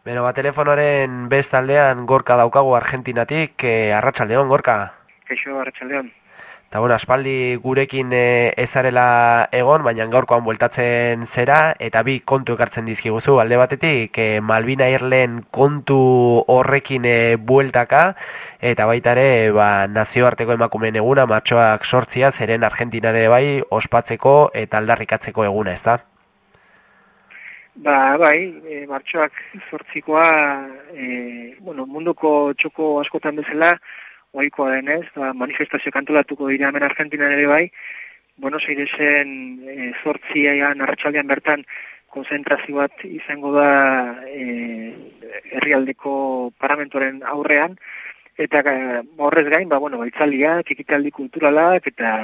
Beno, ba, telefonoaren bestaldean gorka daukagu Argentinatik, e, arratsaldeon gorka. Kaixo, arratsaldeon. Eta bueno, aspaldi gurekin e, ezarela egon, baina gaurkoan bueltatzen zera, eta bi kontu ekartzen dizkiguzu, alde batetik, e, Malvina Irlen kontu horrekin e, bueltaka, eta baita ere, ba, nazioarteko emakumeen eguna, matxoak sortzia, zeren Argentinare bai, ospatzeko eta aldarrikatzeko eguna, ez da? Ba, bai, e, martxoak zortzikoa, e, bueno, munduko txoko askotan bezala, oikoa denez, ba, manifestazio kantolatuko dira hemen Argentina ere bai, Buenos Airesen e, zortziaian arratsaldean bertan konzentrazio bat izango da e, herrialdeko paramentoren aurrean, eta e, horrez gain, ba, bueno, baitzaldia, txikitaldi kulturalak, eta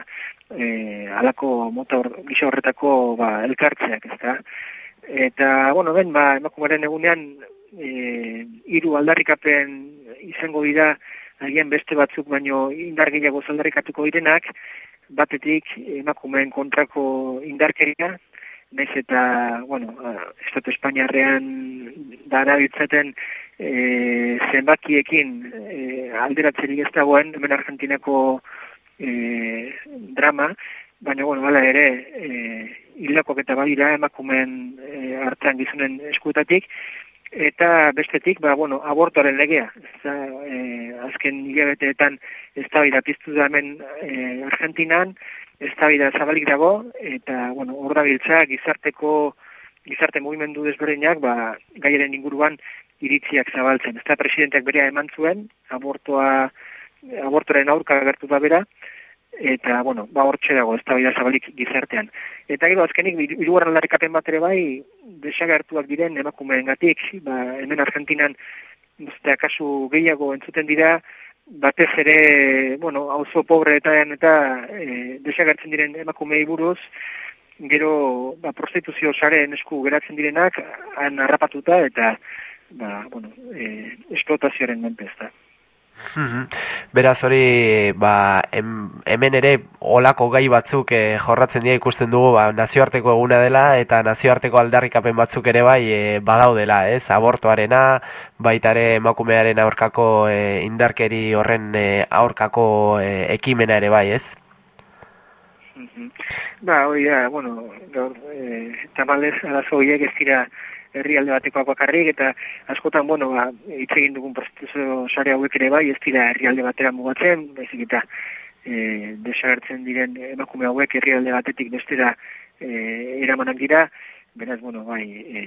e, alako mota hor, horretako ba, elkartzeak, ez da. Eta, bueno, ben, ba, emakumaren egunean, e, iru aldarrikapen izango dira, agian beste batzuk baino indar gehiago aldarrikatuko direnak, batetik emakumeen kontrako indarkeria, naiz eta, bueno, Estatu Espainiarrean dara ditzeten e, zenbakiekin e, alderatzerik ez dagoen, hemen Argentinako e, drama, baina, bueno, bala ere, e, hilakok eta badira emakumen e, hartan gizunen eskuetatik, eta bestetik, ba, bueno, abortoaren legea. Eta, e, azken hilabeteetan ez da piztu da hemen e, Argentinan, ez da zabalik dago, eta, bueno, hor da gizarteko, gizarte movimendu desberdinak, ba, gaiaren inguruan iritziak zabaltzen. Ez da presidenteak berea eman zuen, abortoa, abortoren aurka gertu da bera, eta, bueno, ba, hortxe dago, ez da zabalik gizartean. Eta gero, azkenik, irugarren larikapen bat ere bai, desagertuak diren emakumeen gatik, ba, hemen Argentinan, uste, akasu gehiago entzuten dira, batez ere, bueno, hauzo pobre eta eta e, desagertzen diren emakumei buruz, gero, ba, prostituzio saren esku geratzen direnak, han harrapatuta, eta, ba, bueno, e, esplotazioaren menpezta. Beraz hori ba, hemen ere olako gai batzuk e, jorratzen dira ikusten dugu ba, nazioarteko eguna dela eta nazioarteko aldarrikapen batzuk ere bai e, badaudela, ez? Abortoarena, baita ere emakumearen aurkako e, indarkeri horren e, aurkako e, ekimena ere bai, ez? Ba, hori da, bueno, gaur, e, tamalez, arazo horiek ez dira herrialde batekoak bakarrik eta askotan bueno ba hitz egin dugun prozesu sare hauek ere bai ez dira herrialde batera mugatzen baizik eta eh desagertzen diren emakume hauek herrialde batetik bestera eh eramanak dira beraz bueno bai e,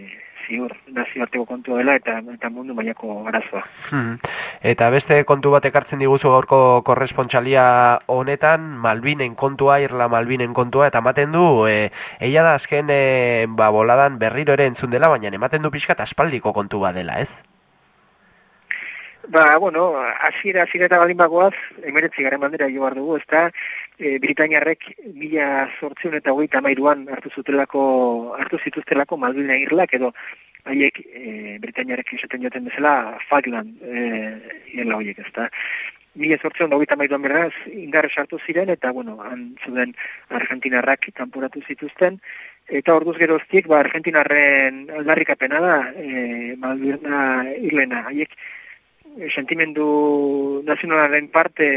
ziur nazioarteko kontua dela eta eta mundu mailako arazoa. Hmm. Eta beste kontu bat ekartzen diguzu gaurko korrespontsalia honetan Malvinen kontua, Irla Malvinen kontua eta ematen du e, eia da azken e, ba boladan berriro ere entzun dela baina ematen du pixkat aspaldiko kontu bat dela, ez? Ba, bueno, hasiera hasiera eta baldin bagoaz, emeretzi garen bandera jo bar dugu, ezta? E, Britainiarrek mila sortzion eta hogeita mairuan hartu zutelako, hartu zituztelako Malvina Irlak edo haiek e, Britainiarek esaten joten bezala Falkland e, irla horiek, ezta? Mila sortzion hogeita mairuan beraz indarre sartu ziren eta, bueno, han zuden Argentinarrak kanporatu zituzten eta orduz geroztik, ba, Argentinarren aldarrikapena da e, Malvina Irlena, haiek sentimendu nazionalaren parte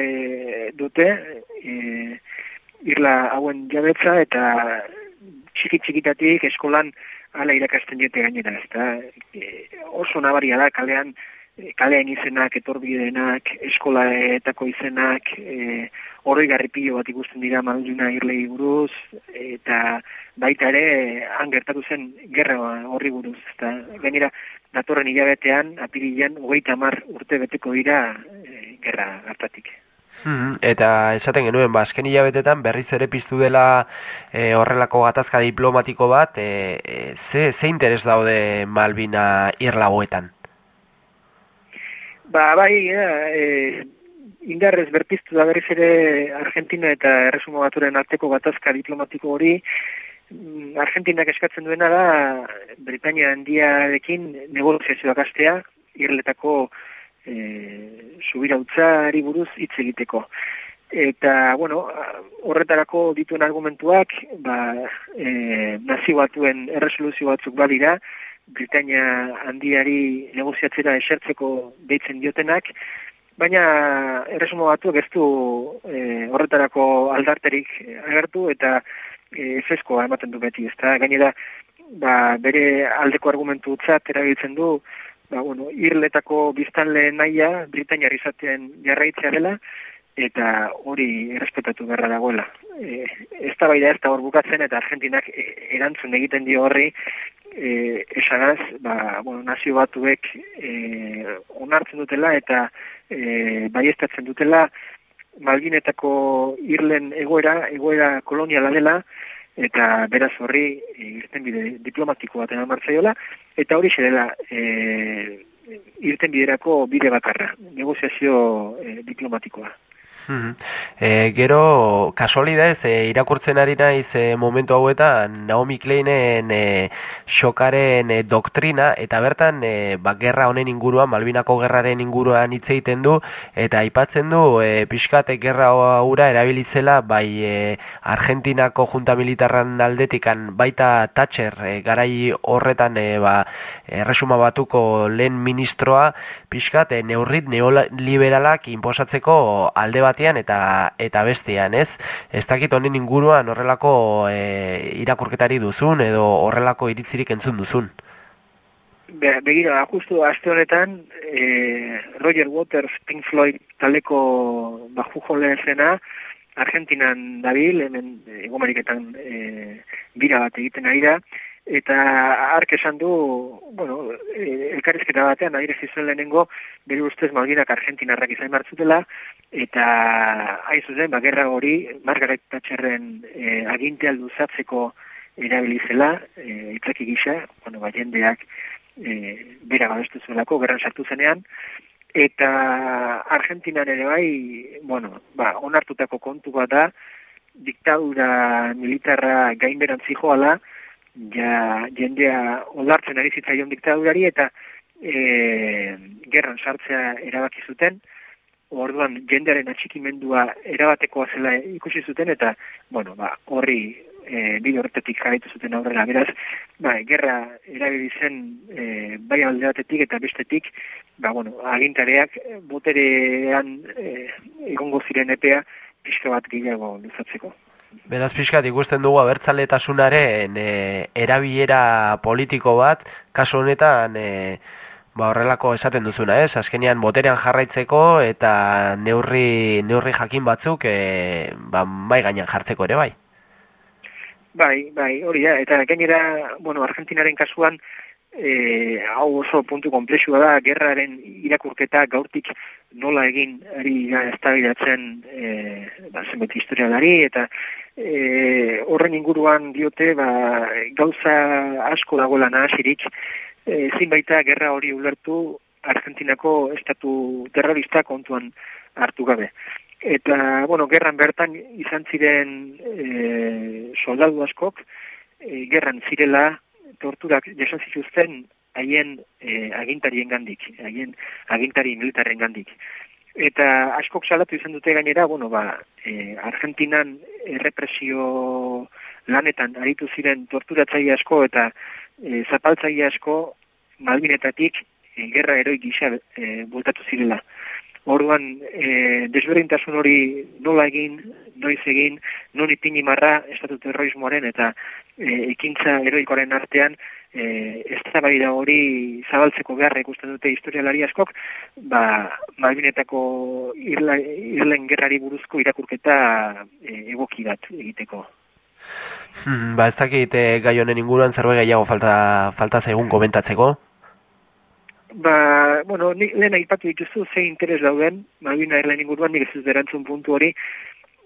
dute e, irla hauen jabetza eta txiki txikitatik eskolan ala irakasten diete gainera ezta? E, oso nabaria da kalean e, kalean izenak, etorbidenak, eskolaetako izenak, e, oroi garripio bat ikusten dira Malduna irlei buruz, eta baita ere, han gertatu zen gerra horri buruz. Eta, gainera, datorren hilabetean, apirilean, hogeita mar urte beteko dira e, gerra hartatik. Hmm, eta esaten genuen, ba, azken hilabetetan berriz ere piztu dela e, horrelako gatazka diplomatiko bat, e, e, ze, ze interes daude Malvina irlagoetan? Ba, bai, e, indarrez berpiztu da berriz ere Argentina eta Erresumo Baturen arteko gatazka diplomatiko hori, Mm, Argentinak eskatzen duena da Britania handiarekin negoziazioak astea, irletako e, subirautzari buruz hitz egiteko. Eta, bueno, horretarako dituen argumentuak, ba, e, nazio batuen erresoluzio batzuk badira, Britania handiari negoziatzera esertzeko deitzen diotenak, baina erresumo batu du e, horretarako aldarterik agertu eta e, efeskoa ematen du beti, ezta? Gainera ba, bere aldeko argumentu utzat erabiltzen du ba, bueno, irletako biztanle naia Britania izaten jarraitzea dela, eta hori errespetatu beharra dagoela. E, ez da baida ez da hor bukatzen eta Argentinak e, erantzun egiten dio horri e, esanaz, ba, bueno, nazio batuek e, onartzen dutela eta e, baiestatzen dutela Malginetako irlen egoera, egoera koloniala dela, eta beraz horri e, irten bide diplomatiko baten amartzaiola, eta hori dela e, irten biderako bide bakarra, negoziazio e, diplomatikoa. E, gero, kasualidez, e, irakurtzen ari naiz e, momentu hauetan Naomi Kleinen e, xokaren e, doktrina, eta bertan, e, ba, gerra honen inguruan, Malbinako gerraren inguruan hitz egiten du, eta aipatzen du, e, pixkate gerra hura erabilitzela, bai e, Argentinako junta militarran aldetikan, baita Thatcher, e, garai horretan, e, ba, erresuma batuko lehen ministroa, pixkat, e, neurrit neoliberalak inposatzeko alde bat batean eta eta bestean, ez? Ez dakit honen inguruan horrelako e, irakurketari duzun edo horrelako iritzirik entzun duzun. Be, begira, justu aste honetan, e, Roger Waters, Pink Floyd taleko baju jole zena, Argentinan dabil, hemen egomariketan e, bira bat egiten ari da, eta ark esan du, bueno, e, elkarrizketa batean, adire zizuen lehenengo, bere ustez malginak argentinarrak izan martzutela, eta hain zuzen, bagerra hori, Margaret Thatcherren e, aginte alduzatzeko erabilizela, e, itzaki gisa, bueno, ba, jendeak e, bera gabestu zuelako, gerran sartu zenean, eta Argentinan ere bai, bueno, ba, onartutako kontu bat da, diktadura militarra gainberantzi joala, ja jendea ondartzen ari zitzaion diktadurari eta e, gerran sartzea erabaki zuten, orduan jendearen atxikimendua erabatekoa zela ikusi zuten eta, bueno, ba, horri e, bide horretetik jarraitu zuten aurrera. Beraz, ba, gerra erabili zen e, bai alde batetik eta bestetik, ba, bueno, agintareak boterean e, egongo ziren epea pixka bat gehiago luzatzeko. Beraz pixkat ikusten dugu abertzaletasunaren e, erabilera politiko bat, kasu honetan e, ba horrelako esaten duzuna, ez? Azkenean boterean jarraitzeko eta neurri, neurri jakin batzuk e, ba, bai gainean jartzeko ere bai. Bai, bai, hori da, eta gainera, bueno, Argentinaren kasuan, e, hau oso puntu komplexua da, gerraren irakurketa gaurtik nola egin ari estabilatzen e, ba, zenbeti historialari, eta e, horren inguruan diote ba, gauza asko dagoela nahasirik, e, zinbaita gerra hori ulertu Argentinako estatu terrorista kontuan hartu gabe. Eta, bueno, gerran bertan izan ziren e, soldadu askok, e, gerran zirela torturak jaso zituzten haien e, agintarien gandik, haien agintari militarren gandik. Eta askok salatu izan dute gainera, bueno, ba, e, Argentinan errepresio lanetan aritu ziren torturatzaile asko eta e, zapaltzaile asko malbinetatik e, gerra eroi gisa e, bultatu zirela. Orduan, e, desberdintasun hori nola egin, noiz egin, non ipini marra estatu terrorismoaren eta e, ekintza eroikoaren artean e, ez da hori zabaltzeko beharra ikusten dute historialari askok, ba, Malbinetako irla, irlen gerrari buruzko irakurketa e, egoki bat egiteko. Hmm, ba ez dakit e, gai honen inguruan zerbait gehiago falta, falta zaigun komentatzeko? Ba, bueno, ni, lehen aipatu dituzu ze interes dauden, Malvina Erlen inguruan, nik ez berantzun puntu hori,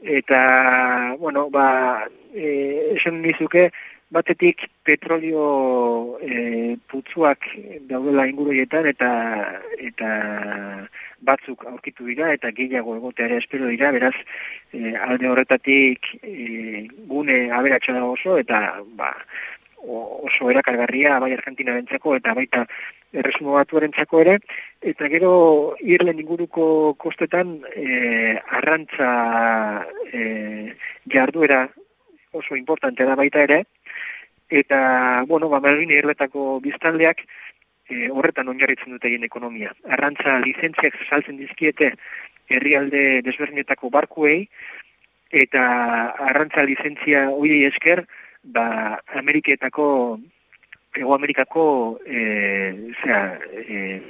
eta, bueno, ba, e, esan nizuke, batetik petrolio e, putzuak daudela inguruietan, eta, eta batzuk aurkitu dira, eta gehiago egotea espero dira, beraz, e, alde horretatik e, gune aberatxa da oso, eta, ba, oso erakargarria bai Argentina bentzako eta baita erresumo batu ere, eta gero irlen inguruko kostetan e, arrantza e, jarduera oso importante da baita ere, eta, bueno, ba, Malvin Irletako biztanleak e, horretan onjarritzen dute egin ekonomia. Arrantza lizentziak saltzen dizkiete herrialde desberdinetako barkuei, eta arrantza lizentzia hori esker, ba, Ameriketako, Ego Amerikako, e, zera, e,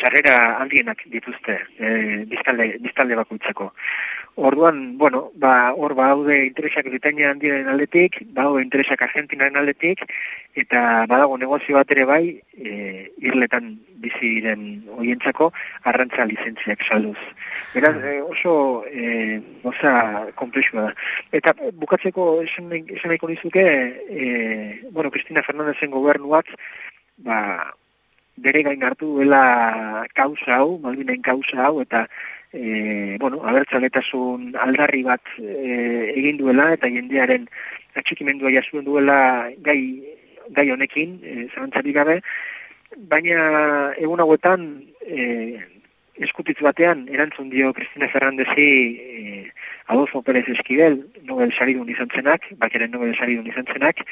sarrera handienak dituzte e, biztalde, biztalde bakoitzako. Orduan, bueno, ba, hor ba haude interesak Britania handiaren aldetik, ba haude interesak Argentinaren aldetik, eta badago negozio bat ere bai, e, irletan bizi diren oientzako, arrantza lizentziak salduz. Beraz, e, oso e, goza komplexua da. Eta bukatzeko esan, nahiko nizuke, e, bueno, Cristina Fernandezen gobernuak, ba, bere gain hartu duela kausa hau, Malvinen kausa hau, eta e, bueno, abertzaletasun aldarri bat e, egin duela, eta jendearen atxikimendua jasuen duela gai, gai honekin, e, zarantzari gabe, baina egun hauetan e, eskutitz batean erantzun dio Cristina Ferrandezi e, Adolfo Pérez Esquivel, Nobel saridun izan zenak, bakeren Nobel saridun izan zenak,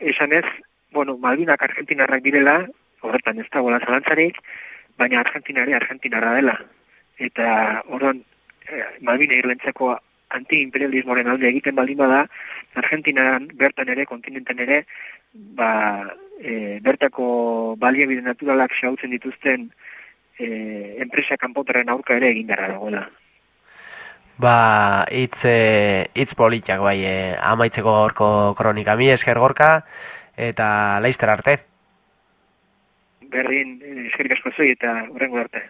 esan ez, bueno, Malvinak Argentinarrak direla, horretan ez dagoela zalantzarik, baina Argentinari Argentinarra dela. Eta horren, eh, Malbine irlentzeko anti-imperialismoren alde egiten baldin bada, Argentinan bertan ere, kontinenten ere, ba, e, bertako baliabide naturalak xautzen dituzten e, enpresa kanpotaren aurka ere egin darra dagoela. Ba, itz, e, itz politiak bai, e, amaitzeko gorko kronika mi esker gorka, eta laizter arte berdin eskerik asko zoi eta horrengo arte.